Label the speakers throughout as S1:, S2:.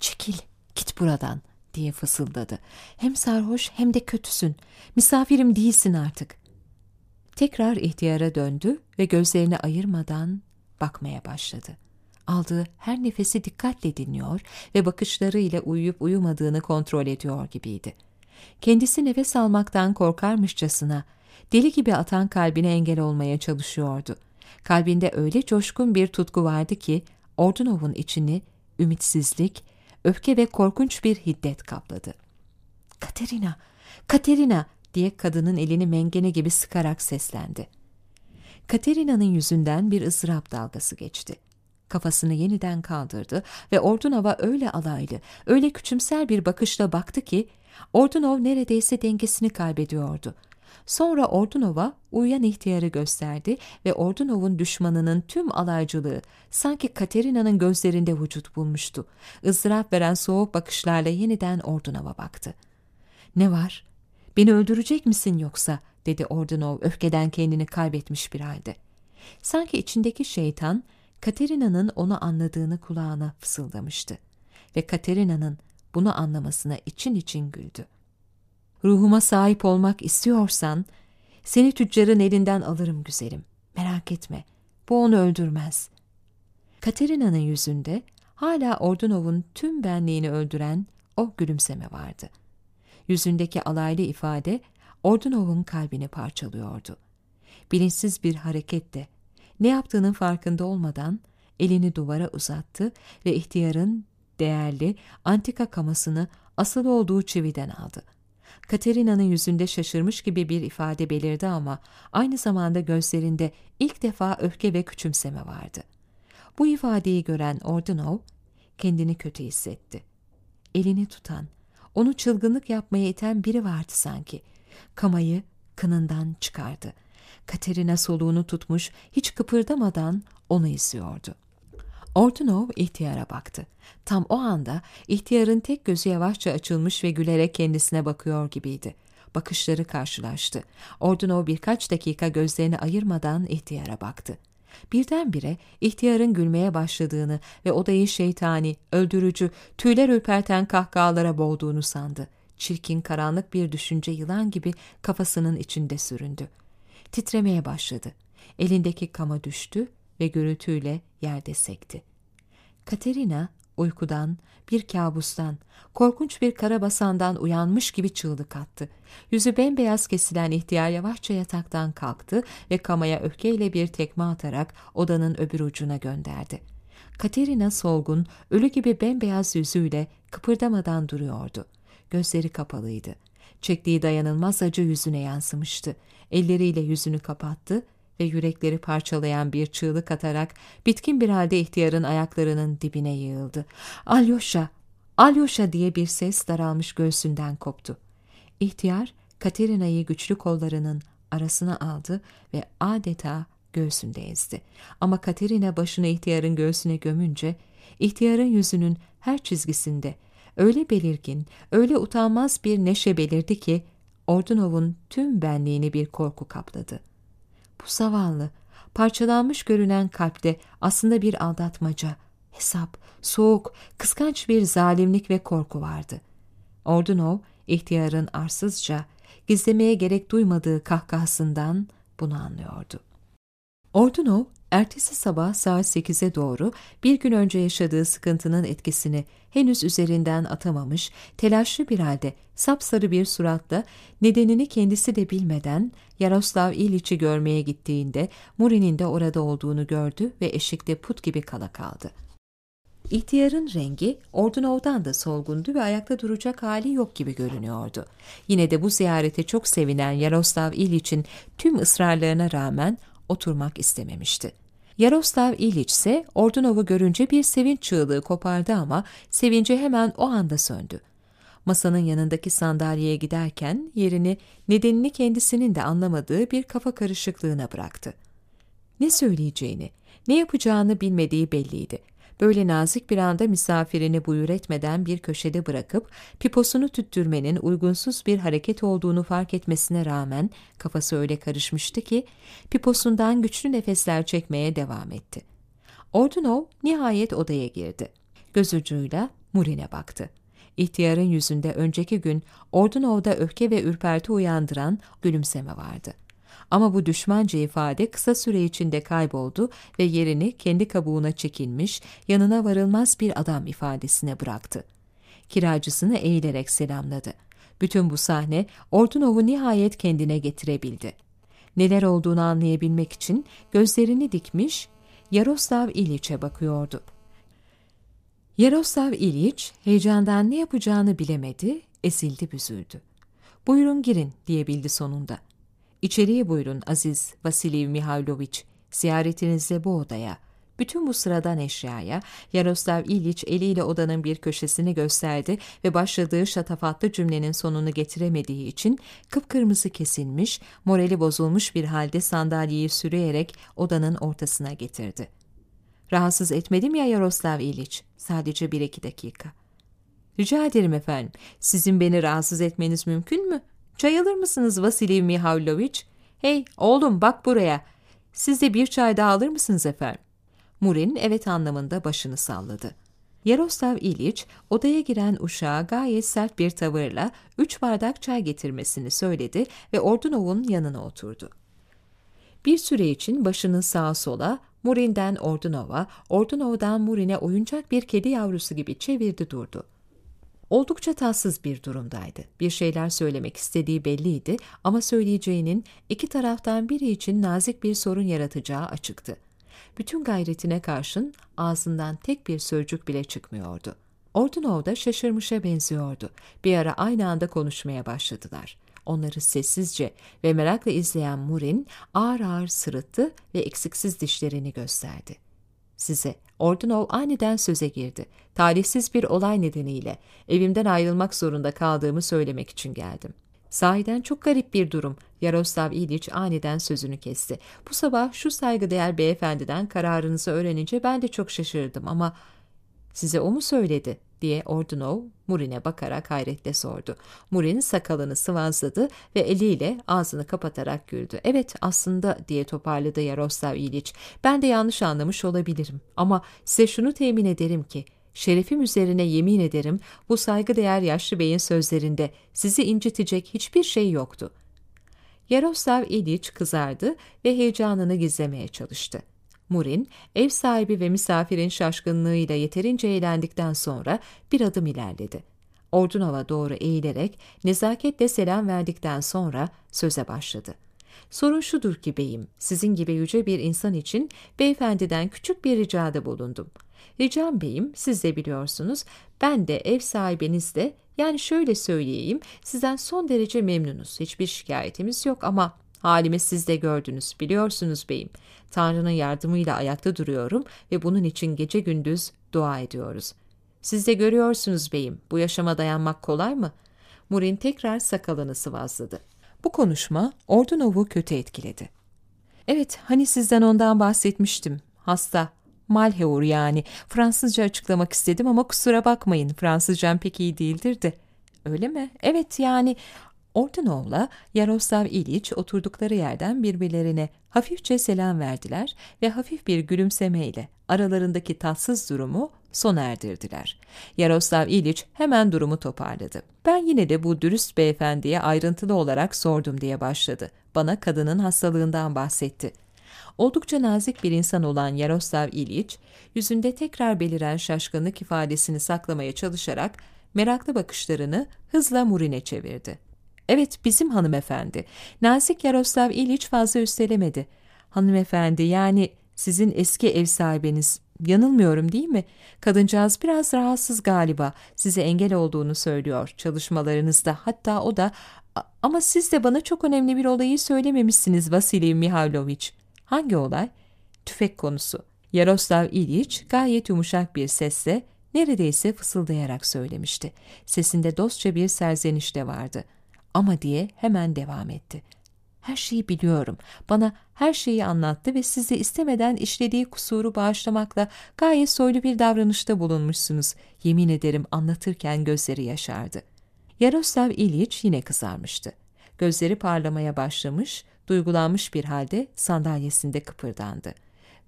S1: Çekil, git buradan diye fısıldadı. Hem sarhoş hem de kötüsün. Misafirim değilsin artık. Tekrar ihtiyara döndü ve gözlerini ayırmadan bakmaya başladı. Aldığı her nefesi dikkatle dinliyor ve bakışlarıyla uyuyup uyumadığını kontrol ediyor gibiydi. Kendisi nefes almaktan korkarmışçasına deli gibi atan kalbine engel olmaya çalışıyordu. Kalbinde öyle coşkun bir tutku vardı ki Ordunov'un içini ümitsizlik, öfke ve korkunç bir hiddet kapladı. ''Katerina, Katerina!'' diye kadının elini mengene gibi sıkarak seslendi. Katerina'nın yüzünden bir ızdırap dalgası geçti. Kafasını yeniden kaldırdı ve Ordunova öyle alaylı, öyle küçümser bir bakışla baktı ki Ordunov neredeyse dengesini kaybediyordu. Sonra Ordunova uyuyan ihtiyarı gösterdi ve Ordunov'un düşmanının tüm alaycılığı sanki Katerina'nın gözlerinde vücut bulmuştu. Izdırap veren soğuk bakışlarla yeniden Ordunova baktı. ''Ne var? Beni öldürecek misin yoksa?'' dedi Ordunov öfkeden kendini kaybetmiş bir halde. Sanki içindeki şeytan Katerina'nın onu anladığını kulağına fısıldamıştı ve Katerina'nın bunu anlamasına için için güldü. Ruhuma sahip olmak istiyorsan, seni tüccarın elinden alırım güzelim. Merak etme, bu onu öldürmez. Katerina'nın yüzünde hala Ordunov'un tüm benliğini öldüren o gülümseme vardı. Yüzündeki alaylı ifade Ordunov'un kalbini parçalıyordu. Bilinçsiz bir hareketle, ne yaptığının farkında olmadan elini duvara uzattı ve ihtiyarın değerli antika kamasını asıl olduğu çividen aldı. Katerina'nın yüzünde şaşırmış gibi bir ifade belirdi ama aynı zamanda gözlerinde ilk defa öfke ve küçümseme vardı. Bu ifadeyi gören Ordunov kendini kötü hissetti. Elini tutan, onu çılgınlık yapmaya iten biri vardı sanki. Kamayı kınından çıkardı. Katerina soluğunu tutmuş, hiç kıpırdamadan onu izliyordu. Ortunov ihtiyara baktı. Tam o anda ihtiyarın tek gözü yavaşça açılmış ve gülerek kendisine bakıyor gibiydi. Bakışları karşılaştı. Ordunov birkaç dakika gözlerini ayırmadan ihtiyara baktı. Birdenbire ihtiyarın gülmeye başladığını ve odayı şeytani, öldürücü, tüyler ürperten kahkahalara boğduğunu sandı. Çirkin, karanlık bir düşünce yılan gibi kafasının içinde süründü. Titremeye başladı. Elindeki kama düştü ve gürültüyle yerde sekti. Katerina uykudan, bir kabustan, korkunç bir karabasandan uyanmış gibi çığlık attı. Yüzü bembeyaz kesilen ihtiyar yavaşça yataktan kalktı ve kamaya öfkeyle bir tekme atarak odanın öbür ucuna gönderdi. Katerina solgun, ölü gibi bembeyaz yüzüyle kıpırdamadan duruyordu. Gözleri kapalıydı. Çektiği dayanılmaz acı yüzüne yansımıştı. Elleriyle yüzünü kapattı ve yürekleri parçalayan bir çığlık atarak bitkin bir halde ihtiyarın ayaklarının dibine yığıldı. Alyosha, Alyosha diye bir ses daralmış göğsünden koptu. İhtiyar Katerina'yı güçlü kollarının arasına aldı ve adeta göğsünde ezdi. Ama Katerina başını ihtiyarın göğsüne gömünce, ihtiyarın yüzünün her çizgisinde öyle belirgin, öyle utanmaz bir neşe belirdi ki, Ordunov'un tüm benliğini bir korku kapladı. Bu zavallı, parçalanmış görünen kalpte aslında bir aldatmaca, hesap, soğuk, kıskanç bir zalimlik ve korku vardı. Ordunov, ihtiyarın arsızca, gizlemeye gerek duymadığı kahkahasından bunu anlıyordu. Ordunov, ertesi sabah saat 8'e doğru bir gün önce yaşadığı sıkıntının etkisini henüz üzerinden atamamış, telaşlı bir halde sapsarı bir suratla nedenini kendisi de bilmeden Yaroslav İliç'i görmeye gittiğinde Muri'nin de orada olduğunu gördü ve eşikte put gibi kala kaldı. İhtiyarın rengi Ordunov'dan da solgundu ve ayakta duracak hali yok gibi görünüyordu. Yine de bu ziyarete çok sevinen Yaroslav İliç'in tüm ısrarlarına rağmen oturmak istememişti. Yaroslav İliç ise Ordunov'u görünce bir sevinç çığlığı kopardı ama sevinci hemen o anda söndü. Masanın yanındaki sandalyeye giderken yerini nedenini kendisinin de anlamadığı bir kafa karışıklığına bıraktı. Ne söyleyeceğini, ne yapacağını bilmediği belliydi. Böyle nazik bir anda misafirini buyur etmeden bir köşede bırakıp piposunu tüttürmenin uygunsuz bir hareket olduğunu fark etmesine rağmen kafası öyle karışmıştı ki piposundan güçlü nefesler çekmeye devam etti. Ordunov nihayet odaya girdi. göz Murin'e baktı. İhtiyarın yüzünde önceki gün Ordunov'da öfke ve ürperti uyandıran gülümseme vardı. Ama bu düşmanca ifade kısa süre içinde kayboldu ve yerini kendi kabuğuna çekilmiş, yanına varılmaz bir adam ifadesine bıraktı. Kiracısını eğilerek selamladı. Bütün bu sahne Ordunov'u nihayet kendine getirebildi. Neler olduğunu anlayabilmek için gözlerini dikmiş, Yaroslav İliç'e bakıyordu. Yaroslav İliç heyecandan ne yapacağını bilemedi, ezildi büzüldü. Buyurun girin diyebildi sonunda. İçeriye buyurun Aziz Vasilyev Mihailoviç, ziyaretinizle bu odaya. Bütün bu sıradan eşyaya Yaroslav İliç eliyle odanın bir köşesini gösterdi ve başladığı şatafatlı cümlenin sonunu getiremediği için kıpkırmızı kesilmiş, morali bozulmuş bir halde sandalyeyi sürüyerek odanın ortasına getirdi. Rahatsız etmedim ya Yaroslav İliç, sadece bir iki dakika. Rica ederim efendim, sizin beni rahatsız etmeniz mümkün mü? Çay alır mısınız Vasilij Mihailoviç? Hey oğlum bak buraya. Siz de bir çay daha alır mısınız efendim? Murin evet anlamında başını salladı. Yaroslav İliç odaya giren uşağa gayet sert bir tavırla üç bardak çay getirmesini söyledi ve Ordunov'un yanına oturdu. Bir süre için başını sağa sola, Murin'den Ordunov'a, Ordunov'dan Murin'e oyuncak bir kedi yavrusu gibi çevirdi durdu. Oldukça tatsız bir durumdaydı. Bir şeyler söylemek istediği belliydi ama söyleyeceğinin iki taraftan biri için nazik bir sorun yaratacağı açıktı. Bütün gayretine karşın ağzından tek bir sözcük bile çıkmıyordu. Ordunov da şaşırmışa benziyordu. Bir ara aynı anda konuşmaya başladılar. Onları sessizce ve merakla izleyen Murin ağır ağır sırıttı ve eksiksiz dişlerini gösterdi. Size Ordunov aniden söze girdi. Talihsiz bir olay nedeniyle evimden ayrılmak zorunda kaldığımı söylemek için geldim. Sahiden çok garip bir durum. Yaroslav İliç aniden sözünü kesti. Bu sabah şu saygıdeğer beyefendiden kararınızı öğrenince ben de çok şaşırdım ama size o mu söyledi diye Ordunov Murin'e bakarak hayretle sordu. Murin sakalını sıvazladı ve eliyle ağzını kapatarak güldü. Evet aslında diye toparladı Yaroslav İliç. Ben de yanlış anlamış olabilirim ama size şunu temin ederim ki şerefim üzerine yemin ederim bu saygıdeğer yaşlı beyin sözlerinde sizi incitecek hiçbir şey yoktu. Yaroslav İliç kızardı ve heyecanını gizlemeye çalıştı. Murin, ev sahibi ve misafirin şaşkınlığıyla yeterince eğlendikten sonra bir adım ilerledi. Ordunova doğru eğilerek nezaketle selam verdikten sonra söze başladı. Sorun şudur ki beyim, sizin gibi yüce bir insan için beyefendiden küçük bir ricada bulundum. Ricam beyim, siz de biliyorsunuz, ben de ev sahibiniz de, yani şöyle söyleyeyim, sizden son derece memnunuz. Hiçbir şikayetimiz yok ama Halimi siz de gördünüz, biliyorsunuz beyim. Tanrı'nın yardımıyla ayakta duruyorum ve bunun için gece gündüz dua ediyoruz. Siz de görüyorsunuz beyim, bu yaşama dayanmak kolay mı? Murin tekrar sakalını sıvazladı. Bu konuşma Ordunov'u kötü etkiledi. Evet, hani sizden ondan bahsetmiştim. Hasta, Malheur yani. Fransızca açıklamak istedim ama kusura bakmayın, Fransızcam pek iyi değildir de. Öyle mi? Evet yani Ortanov'la Yaroslav İliç oturdukları yerden birbirlerine hafifçe selam verdiler ve hafif bir gülümsemeyle aralarındaki tatsız durumu sona erdirdiler. Yaroslav İliç hemen durumu toparladı. Ben yine de bu dürüst beyefendiye ayrıntılı olarak sordum diye başladı. Bana kadının hastalığından bahsetti. Oldukça nazik bir insan olan Yaroslav İliç, yüzünde tekrar beliren şaşkınlık ifadesini saklamaya çalışarak meraklı bakışlarını hızla Murin'e çevirdi. Evet bizim hanımefendi. Nazik Yaroslav İliç fazla üstelemedi. Hanımefendi yani sizin eski ev sahibiniz. Yanılmıyorum değil mi? Kadıncağız biraz rahatsız galiba. Size engel olduğunu söylüyor çalışmalarınızda. Hatta o da ama siz de bana çok önemli bir olayı söylememişsiniz Vasilij Mihailoviç. Hangi olay? Tüfek konusu. Yaroslav İliç gayet yumuşak bir sesle neredeyse fısıldayarak söylemişti. Sesinde dostça bir serzeniş de vardı.'' Ama diye hemen devam etti. Her şeyi biliyorum. Bana her şeyi anlattı ve sizi istemeden işlediği kusuru bağışlamakla gayet soylu bir davranışta bulunmuşsunuz. Yemin ederim anlatırken gözleri yaşardı. Yaroslav İliç yine kızarmıştı. Gözleri parlamaya başlamış, duygulanmış bir halde sandalyesinde kıpırdandı.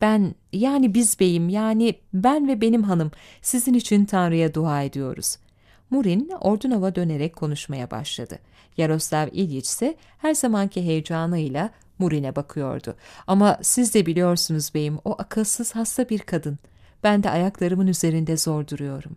S1: Ben, yani biz beyim, yani ben ve benim hanım sizin için Tanrı'ya dua ediyoruz. Murin Ordunova dönerek konuşmaya başladı. Yaroslav İlyich ise her zamanki heyecanıyla Murin'e bakıyordu. Ama siz de biliyorsunuz beyim, o akılsız hasta bir kadın. Ben de ayaklarımın üzerinde zor duruyorum.